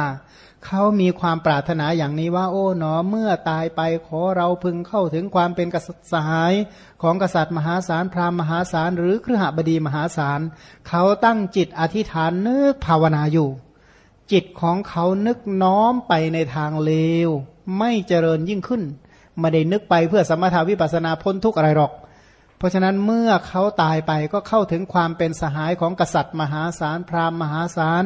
เขามีความปรารถนาอย่างนี้ว่า โอ้หนอเมื่อตายไปขอเราพึงเข้าถึงความเป็นกษัตริย์สหาย ของกษัตริย์มหาศาลพราหมณ์มหาศาลหรือครหบดีมหาศาลเขาตั้งจิตอธิษฐานนึกภาวนาอยู่ จิตของเขานึกน้อมไปในทางเลวไม่เจริญยิ่งขึ้น ไม่ได้นึกไปเพื่อสมถาวิปัสนาพ้นทุกอะไรหรอก เพราะฉะนั้นเมื่อเขาตายไปก็เข้าถึงความเป็นสหายของกษัตริย์มหาศาลพราหมณ์มหาศาล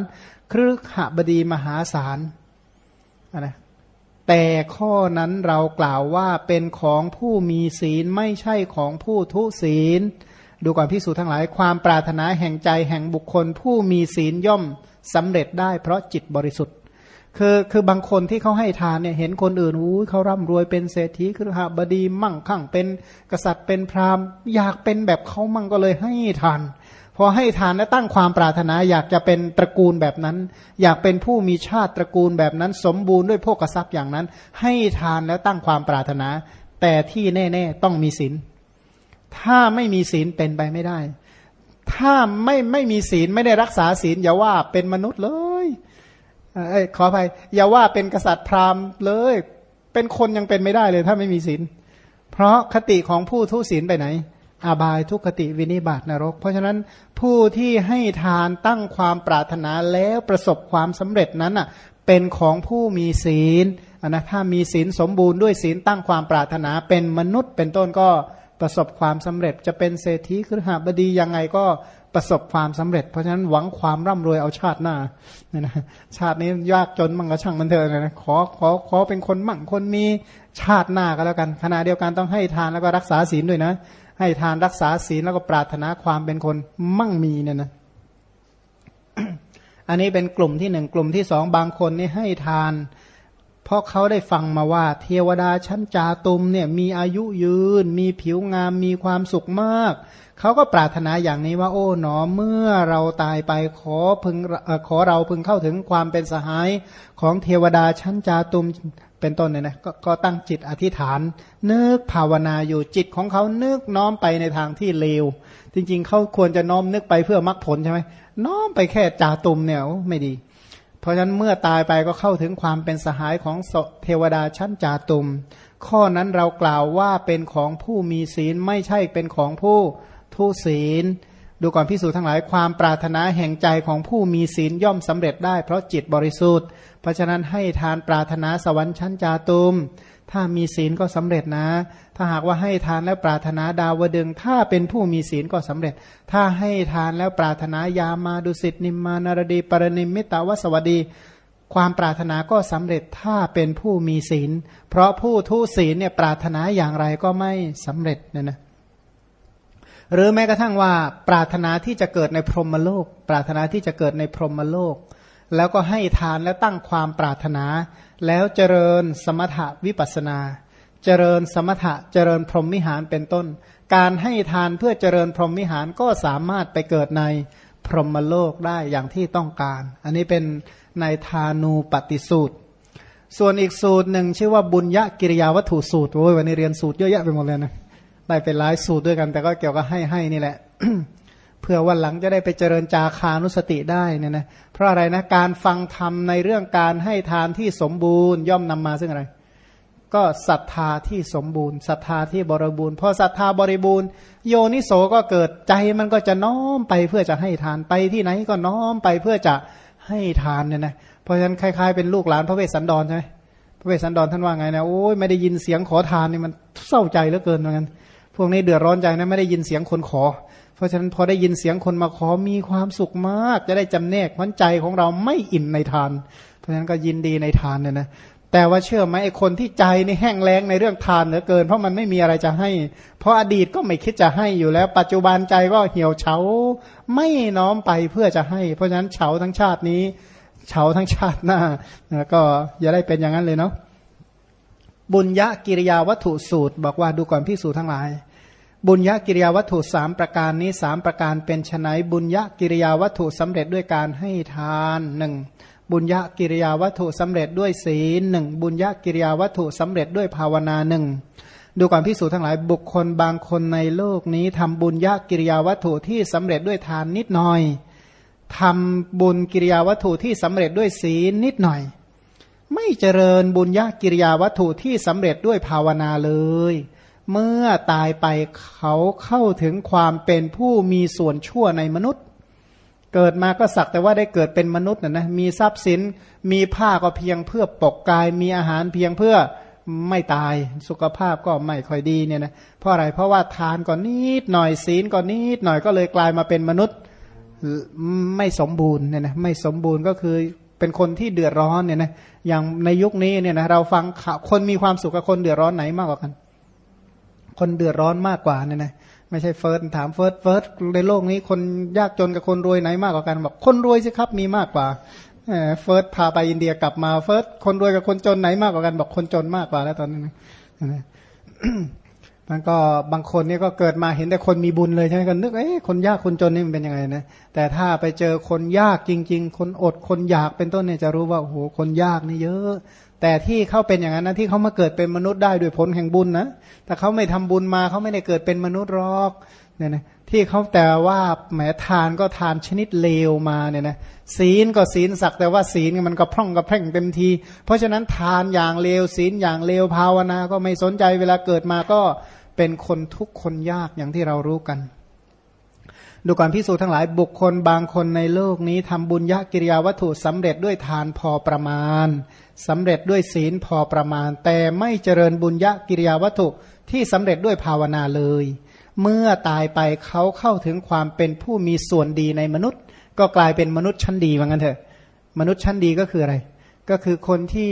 ครึกหบดีมหาศาลนะแต่ข้อนั้นเรากล่าวว่าเป็นของผู้มีศีลไม่ใช่ของผู้ทุศีล ดูก่อนพิสูจทั้งหลายความปรารถนาแห่งใจแห่งบุคคล ผู้มีศีลย่อมสำเร็จได้เพราะจิตบริสุทธิ์ คือคือบางคนที่เขาให้ทานเนี่ยเห็นคนอื่นอู้เขาร่ำรวยเป็นเศรษฐีคือหาบดีมั่งคั่งเป็นกษัตริย์เป็นพราหมณ์ อยากเป็นแบบเขามั่งก็เลยให้ทานพอให้ทานแล้วตั้งความปรารถนาอยากจะเป็นตระกูลแบบนั้น อยากเป็นผู้มีชาติตระกูลแบบนั้น สมบูรณ์ด้วยพวกทรัพย์อย่างนั้น ให้ทานแล้วตั้งความปรารถนา แต่ที่แน่ ๆ ต้องมีศีลถ้าไม่มีศีลเป็นไปไม่ได้ ถ้าไม่ไม่มีศีลไม่ได้รักษาศีลอย่าว่าเป็นมนุษย์เลย อ้ขออภัยอย่าว่าเป็นกษัตริย์พราหมณ์เลย เป็นคนยังเป็นไม่ได้เลย ถ้าไม่มีศีลเพราะคติของผู้ทุศีลไปไหน อาบายทุกขติวินิบาตนรก เพราะฉะนั้นผู้ที่ให้ทานตั้งความปรารถนาแล้วประสบความสำเร็จนั้นอะ เป็นของผู้มีศีลนะถ้ามีศีลสมบูรณ์ด้วยศีลตั้งความปรารถนาเป็นมนุษย์ เป็นต้นก็ประสบความสำเร็จจะเป็นเศรษฐีครหบดียังไงก็ ประสบความสำเร็จ เพราะฉะนั้นหวังความร่ำรวยเอาชาติหน้าเนี่ยนะชาตินี้ยากจนมั่งก็ช่างมันเถอะนะขอขอขอเป็นคนมั่งคนมีชาติหน้าก็แล้วกันขณะเดียวกันต้องให้ทานแล้วก็รักษาศีลด้วยนะ ให้ทานรักษาศีลแล้วก็ปรารถนาความเป็นคนมั่งมีเนี่ยนะอันนี้เป็นกลุ่มที่หนึ่งกลุ่มที่สองบางคนนี่ให้ทาน เพราะเขาได้ฟังมาว่า เทวดาชั้นจาตุมเนี่ยมีอายุยืน มีผิวงามมีความสุขมาก เขาก็ปรารถนาอย่างนี้ว่าโอ้หนอเมื่อเราตายไปขอพึงขอเราพึงเข้าถึงความเป็นสหายของเทวดาชั้นจาตุมเป็นต้นเนี่ยนะกก็ตั้งจิตอธิษฐานนึกภาวนาอยู่จิตของเขานึกน้อมไปในทางที่เลว จริงๆ เขาควรจะน้อมนึกไปเพื่อมรรคผลใช่ไหมน้อมไปแค่จาตุมเนี่ยไม่ดี เพราะฉะนั้นเมื่อตายไปก็เข้าถึงความเป็นสหายของเทวดาชั้นจาตุม ข้อนั้นเรากล่าวว่าเป็นของผู้มีศีลไม่ใช่เป็นของผู้ทุศีล ดูก่อนพิสูจน์ทั้งหลายความปรารถนาแห่งใจของผู้มีศีลย่อมสำเร็จได้เพราะจิตบริสุทธิ์ เพราะฉะนั้นให้ทานปรารถนาสวรรค์ชั้นจาตุม ถ้ามีศีลก็สำเร็จนะ ถ้าหากว่าให้ทานแล้วปรารถนาดาวดึง ถ้าเป็นผู้มีศีลก็สำเร็จ ถ้าให้ทานแล้วปรารถนายามาดุสิตนิมมานารดี ปรนิมิตาวสวัสดี ความปรารถนาก็สำเร็จถ้าเป็นผู้มีศีล เพราะผู้ทุศีลเนี่ยปรารถนาอย่างไรก็ไม่สำเร็จเนี่ยนะหรือแม้กระทั่งว่าปรารถนาที่จะเกิดในพรหมโลก ปรารถนาที่จะเกิดในพรหมโลก แล้วก็ให้ทานและตั้งความปรารถนา แล้วเจริญสมถะวิปัสนา เจริญสมถะเจริญพรหมวิหารเป็นต้น การให้ทานเพื่อเจริญพรหมวิหารก็สามารถไปเกิดในพรหมโลกได้อย่างที่ต้องการ อันนี้เป็นในทานูปฏิสูตร ส่วนอีกสูตรหนึ่งชื่อว่าบุญยะกิริยาวัตถุสูตรโอ้ยวันนี้เรียนสูตรเยอะแยะไปหมดเลยนะได้เป็นหลายสูตรด้วยกัน แต่ก็เกี่ยวกับให้ให้นี่แหละ เพื่อวันหลังจะได้ไปเจริญจาคานุสติได้เนี่ยนะเพราะอะไรนะการฟังธรรมในเรื่องการให้ทานที่สมบูรณ์ย่อมนำมาซึ่งอะไร ก็ศรัทธาที่สมบูรณ์ศรัทธาที่บริบูรณ์พอศรัทธาบริบูรณ์ โยนิโสก็เกิดใจมันก็จะน้อมไปเพื่อจะให้ทานไปที่ไหนก็น้อมไปเพื่อจะให้ทานเนี่ยนะเพราะฉะนั้นคล้ายๆเป็นลูกหลานพระเวสสันดรใช่ไหมพระเวสสันดรท่านว่าไงนะโอ้ยไม่ได้ยินเสียงขอทานนี่มันเศร้าใจเหลือเกินเหมือนกัน วกนี้เดือดร้อนใจนะไม่ได้ยินเสียงคนขอ เพราะฉะนั้นพอได้ยินเสียงคนมาขอมีความสุขมาก จะได้จำแนกพันใจของเราไม่อิ่มในทาน เพราะฉะนั้นก็ยินดีในทานเนี่ยนะแต่ว่าเชื่อไหมไอ้คนที่ใจนี่แห้งแล้งในเรื่องทานเหลือเกิน เพราะมันไม่มีอะไรจะให้ เพราะอดีตก็ไม่คิดจะให้อยู่แล้ว ปัจจุบันใจก็เหี่ยวเฉาไม่น้อมไปเพื่อจะให้ เพราะฉะนั้นเฉาทั้งชาตินี้ เฉาทั้งชาติหน้าก็อย่าได้เป็นอย่างนั้นเลยเนาะบุญยะกิริยาวัตถุสูตร บอกว่าดูก่อนพิสูจทั้งหลาย บุญยะกิริยาวัตถุสามประการนี้สามประการเป็นไนบุญยะกิริยาวัตถุสำเร็จด้วยการให้ทานหนึ่งบุญญากิริยาวัตถุสำเร็จด้วยศีลหนึ่งบุญญากิริยาวัตถุสำเร็จด้วยภาวนาหนึ่งดูก่อนพิสูจน์ทั้งหลายบุคคลบางคนในโลกนี้ทำบุญญากิริยาวัตถุที่สำเร็จด้วยทานนิดหน่อยทำบุญกิริยาวัตถุที่สำเร็จด้วยศีลนิดหน่อย ไม่เจริญบุญญากิริยาวัตถุที่สำเร็จด้วยภาวนาเลย เมื่อตายไปเขาเข้าถึงความเป็นผู้มีส่วนชั่วในมนุษย์ เกิดมาก็สักแต่ว่าได้เกิดเป็นมนุษย์นะนะมีทรัพย์สินมีผ้าก็เพียงเพื่อปกกาย มีอาหารเพียงเพื่อไม่ตายสุขภาพก็ไม่ค่อยดีเนี่ยนะเพราะอะไรเพราะว่าทานก่อนนิดหน่อยศีลก่อนนิดหน่อยก็เลยกลายมาเป็นมนุษย์ไม่สมบูรณ์เนี่ยนะไม่สมบูรณ์ก็คือเป็นคนที่เดือดร้อนเนี่ยนะอย่างในยุคนี้เนี่ยนะเราฟังข่าวคนมีความสุขกับคนเดือดร้อนไหนมากกว่ากัน คนเดือดร้อนมากกว่าเนี่ยนะไม่ใช่เฟิร์สถามเฟิร์สเฟิร์สในโลกนี้คนยากจนกับคนรวยไหนมากกว่ากันบอกคนรวยสิครับมีมากกว่าเฟิร์สพาไปอินเดียกลับมาเฟิร์สคนรวยกับคนจนไหนมากกว่ากันบอกคนจนมากกว่าแล้วตอนนี้นะมันก็บางคนนี่ก็เกิดมาเห็นแต่คนมีบุญเลยใช่ไหมกันนึกเอ้คนยากคนจนนี่มันเป็นยังไงนะแต่ถ้าไปเจอคนยากจริง ๆ คนอดคนอยากเป็นต้นเนี่ยจะรู้ว่าโอ้โหคนยากนี่เยอะ แต่ที่เขาเป็นอย่างนั้นนะที่เขามาเกิดเป็นมนุษย์ได้ด้วยผลแห่งบุญนะแต่เขาไม่ทำบุญมาเขาไม่ได้เกิดเป็นมนุษย์หรอกเนี่ยนะที่เขาแต่ว่าแหมทานก็ทานชนิดเลวมาเนี่ยนะศีลก็ศีลสักแต่ว่าศีลมันก็พร่องกับแพร่งเต็มที เพราะฉะนั้นทานอย่างเลวศีลอย่างเลวภาวนา ก็ไม่สนใจเวลาเกิดมาก็เป็นคนทุกคนยากอย่างที่เรารู้กัน ดูก่อนพิสูจทั้งหลายบุคคลบางคนในโลกนี้ทำบุญยกิริยาวัตถุสำเร็จด้วยทานพอประมาณ สำเร็จด้วยศีลพอประมาณ แต่ไม่เจริญบุญยกิริยาวัตถุที่สำเร็จด้วยภาวนาเลย เมื่อตายไปเขาเข้าถึงความเป็นผู้มีส่วนดีในมนุษย์ ก็กลายเป็นมนุษย์ชั้นดีว่างั้นเถอะ มนุษย์ชั้นดีก็คืออะไร ก็คือคนที่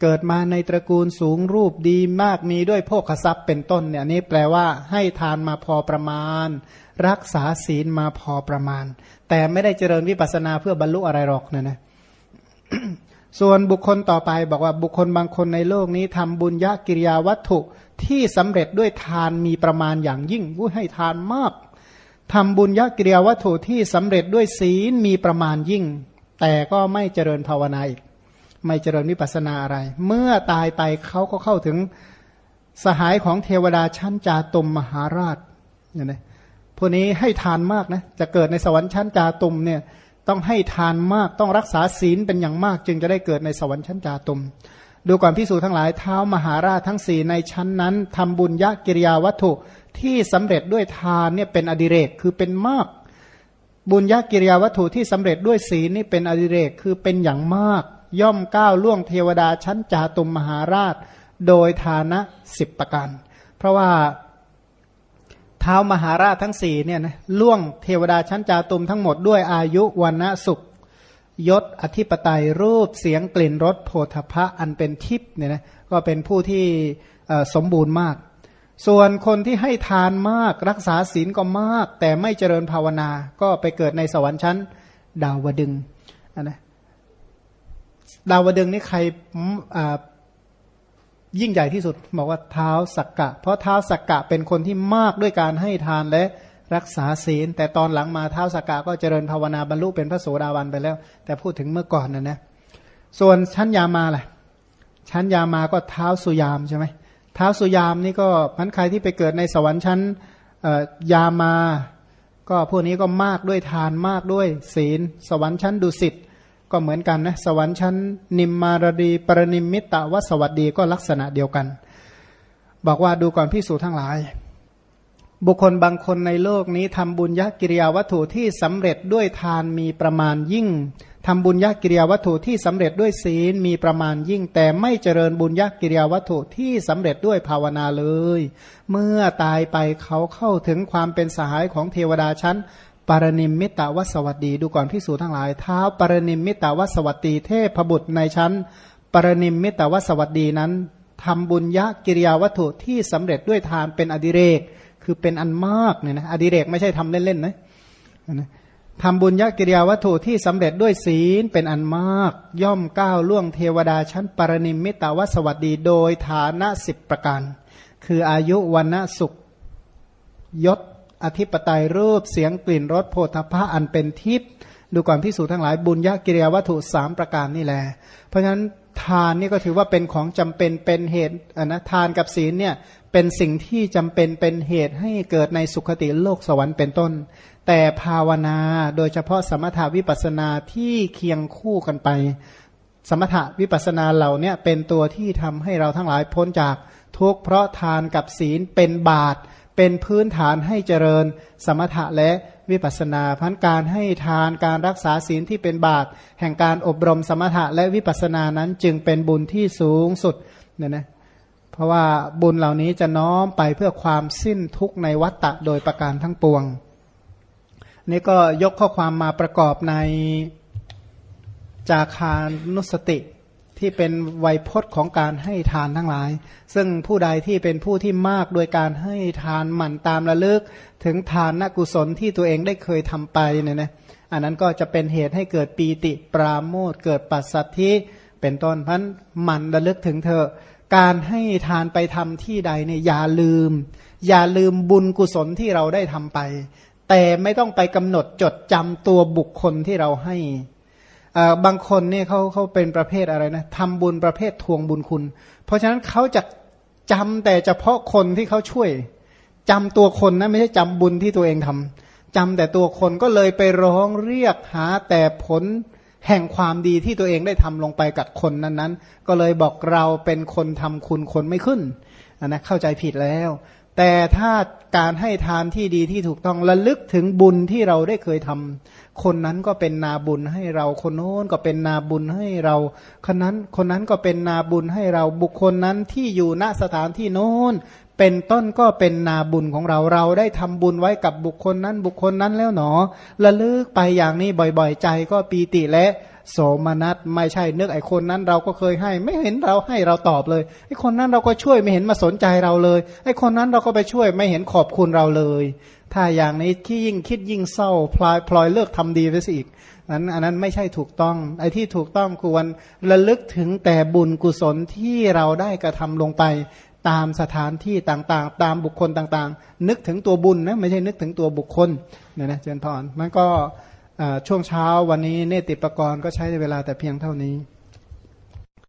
เกิดมาในตระกูลสูงรูปดีมากมีด้วยโภคทรัพย์เป็นต้นเนี่ยนี่แปลว่าให้ทานมาพอประมาณ รักษาศีลมาพอประมาณ แต่ไม่ได้เจริญวิปัสนาเพื่อบรรลุอะไรหรอกนะนะ ส่วนบุคคลต่อไปบอกว่าบุคคลบางคนในโลกนี้ทำบุญยกิริยาวัตถุที่สำเร็จด้วยทานมีประมาณอย่างยิ่งผู้ให้ทานมากทำบุญยกิริยาวัตถุที่สำเร็จด้วยศีลมีประมาณยิ่ง แต่ก็ไม่เจริญภาวนาอีก ไม่เจริญวิปัสนาอะไร เมื่อตายไปเขาก็เข้าถึงสหายของเทวดาชั้นจาตุมมหาราชเนี่ยนะพวกนี้ให้ทานมากนะจะเกิดในสวรรค์ชั้นจาตุมเนี่ย ต้องให้ทานมากต้องรักษาศีลเป็นอย่างมาก จึงจะได้เกิดในสวรรค์ชั้นจาตุม ดูก่อนพิสูจทั้งหลายเท้ามหาราชทั้งสี่ในชั้นนั้นทำบุญยะกิริยาวัตถุที่สำเร็จด้วยทานเนี่ยเป็นอดิเรกคือเป็นมาก บุญยะกิริยาวัตถุที่สำเร็จด้วยศีลนี่เป็นอดิเรกคือเป็นอย่างมาก ย่อมก้าวล่วงเทวดาชั้นจาตุมมหาราช โดยฐานะสิบประการ เพราะว่า ท้ามหาราชทั้งสี่เนี่ยนะล่วงเทวดาชั้นจาตุมทั้งหมดด้วยอายุวันณะสุขยศอธิปไตยรูปเสียงกลิ่นรสโพธพะอันเป็นทิพย์เนี่ยนะก็เป็นผู้ที่สมบูรณ์มาก ส่วนคนที่ให้ทานมากรักษาศีลก็มาก แต่ไม่เจริญภาวนา ก็ไปเกิดในสวรรค์ชั้น ดาวดึงนะดาวดึงนี่ใคร ยิ่งใหญ่ที่สุดบอกว่าเท้าสักกะ เพราะเท้าสักกะเป็นคนที่มากด้วยการให้ทานและรักษาศีล แต่ตอนหลังมาเท้าสักกะก็เจริญภาวนาบรรลุเป็นพระโสดาบันไปแล้ว แต่พูดถึงเมื่อก่อนนะนะส่วนชั้นยามาล่ะชั้นยามาก็เท้าสุยามใช่ไหมเท้าสุยามนี่ก็พันใครที่ไปเกิดในสวรรค์ชั้นยามา ก็พวกนี้ก็มากด้วยทานมากด้วยศีล สวรรค์ชั้นดุสิต ก็เหมือนกันนะสวรรค์ชั้น นิมมารดี ปรนิมมิตะวสวัสดีก็ลักษณะเดียวกัน บอกว่าดูก่อนพิสูจทั้งหลาย บุคคลบางคนในโลกนี้ทำบุญยกิริยาวัตถุที่สำเร็จด้วยทานมีประมาณยิ่งทำบุญยกิริยาวัตถุที่สำเร็จด้วยศีลมีประมาณยิ่ง แต่ไม่เจริญบุญยกิริยาวัตถุที่สำเร็จด้วยภาวนาเลย เมื่อตายไปเขาเข้าถึงความเป็นสหายของเทวดาชั้น ปารณิมมิตาวสวัสดี ดูก่อนพิสูจทั้งหลายเท้าปารณิมมิตาวสวัสดีเทพบุตรในชั้นปรณิมมิตรวสวัสดีนั้นทำบุญยะกิริยาวัตถุที่สำเร็จด้วยทานเป็นอดิเรก คือเป็นอันมากเนี่ยนะอดิเรกไม่ใช่ทำเล่นๆนะทำบุญยกิริยาวัตถุที่สำเร็จด้วยศีลเป็นอันมาก ย่อมก้าวล่วงเทวดาชั้นปรนิมมิตาวสวัสดีโดยฐานะสิบประการ คืออายุวันสุขยศ อธิปไตยรูปเสียงกลิ่นรสโพธพะอันเป็นทิพย์ดูก่อนพิสูจน์ทั้งหลายบุญยกิริยาวัตถุสามประการนี่แหละเพราะฉะนั้นทานนี่ก็ถือว่าเป็นของจำเป็นเป็นเหตุนะทานกับศีลเนี่ยเป็นสิ่งที่จำเป็นเป็นเหตุให้เกิดในสุขติโลกสวรรค์เป็นต้น แต่ภาวนาโดยเฉพาะสมถาวิปัสนาที่เคียงคู่กันไป สมถาวิปัสนาเหล่านี้เป็นตัวที่ทำให้เราทั้งหลายพ้นจากทุกข์เพราะทานกับศีลเป็นบาต เป็นพื้นฐานให้เจริญสมถะและวิปัสนาพันการให้ทานการรักษาศีลที่เป็นบาตแห่งการอบรมสมถะและวิปัสนานั้นจึงเป็นบุญที่สูงสุดเนี่ยนะเพราะว่าบุญเหล่านี้จะน้อมไปเพื่อความสิ้นทุกข์ในวัฏฏะโดยประการทั้งปวง นี่ก็ยกข้อความมาประกอบในจาคานุสติ ที่เป็นไวยพจน์ของการให้ทานทั้งหลาย ซึ่งผู้ใดที่เป็นผู้ที่มากโดยการให้ทานหมั่นตามระลึก ถึงทานนกุศลที่ตัวเองได้เคยทำไปเนี่ยนะอันนั้นก็จะเป็นเหตุให้เกิดปีติปราโมทเกิดปัสสัทธิเป็นต้นพันหมั่นระลึกถึงเธอ การให้ทานไปทำที่ใดเนี่ยอย่าลืม อย่าลืมบุญกุศลที่เราได้ทำไป แต่ไม่ต้องไปกำหนดจดจำตัวบุคคลที่เราให้ บางคนเนี่ยเขาเขาเป็นประเภทอะไรนะทำบุญประเภททวงบุญคุณ เพราะฉะนั้นเขาจะจำแต่เฉพาะคนที่เขาช่วยจำตัวคนนะไม่ใช่จำบุญที่ตัวเองทำจำแต่ตัวคนก็เลยไปร้องเรียกหาแต่ผลแห่งความดีที่ตัวเองได้ทำลงไปกับคนนั้นๆ ก็เลยบอกเราเป็นคนทำคุณคนไม่ขึ้นนะเข้าใจผิดแล้ว แต่ถ้าการให้ทานที่ดีที่ถูกต้องระลึกถึงบุญที่เราได้เคยทำคนนั้นก็เป็นนาบุญให้เราคนโน้นก็เป็นนาบุญให้เราคนนั้นคนนั้นก็เป็นนาบุญให้เราบุคคลนั้นที่อยู่ณสถานที่โน้นเป็นต้นก็เป็นนาบุญของเราเราได้ทำบุญไว้กับบุคคลนั้นบุคคลนั้นแล้วหนอระลึกไปอย่างนี้บ่อยๆ ใจก็ปีติและ โสมนัสไม่ใช่นึกไอ้คนนั้นเราก็เคยให้ ไม่เห็นเราให้เราตอบเลยไอ้คนนั้นเราก็ช่วยไม่เห็นมาสนใจเราเลยไอ้คนนั้นเราก็ไปช่วยไม่เห็นขอบคุณเราเลย ถ้าอย่างนี้ที่ยิ่งคิดยิ่งเศร้าพลอยพลอยเลิกทำดีไปสิอีกนั้นอันนั้นไม่ใช่ถูกต้อง ไอ้ที่ถูกต้องควรระลึกถึงแต่บุญกุศลที่เราได้กระทำลงไปตามสถานที่ต่างๆ ตามบุคคลต่างๆ นึกถึงตัวบุญนะไม่ใช่นึกถึงตัวบุคคลเนี่ยนะเจนพรมันก็ ช่วงเช้าวันนี้เนติปกรณ์ก็ใช้เวลาแต่เพียงเท่านี้